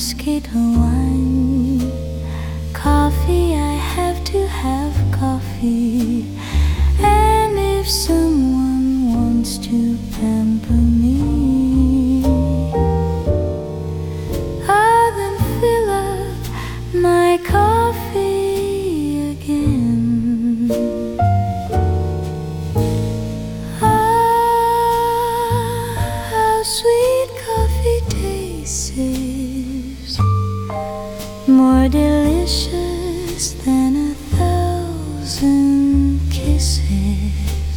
muscatel wine. Coffee, I have to have coffee. And if someone wants to pamper me, I then fill up my coffee. more delicious than a thousand kisses,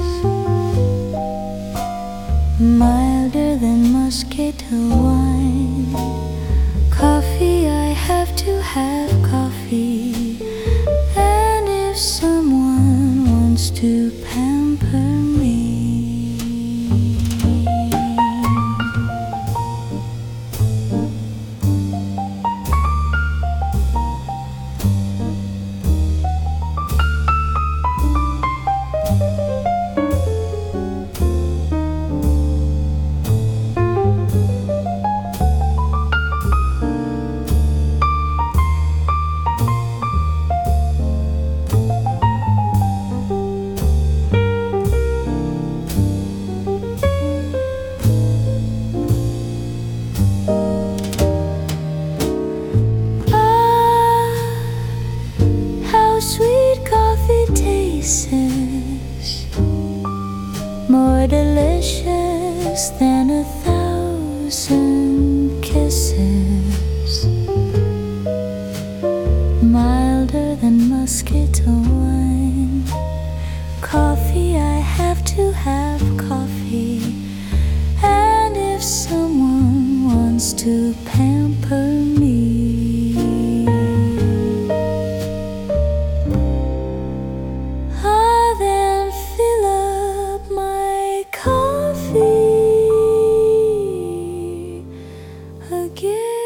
milder than muscatel wine. Coffee, I have to have coffee. sweet coffee tastes more delicious than a thousand kisses, milder than muscatel wine. Coffee, I have to have coffee, and if someone wants to pamper. again.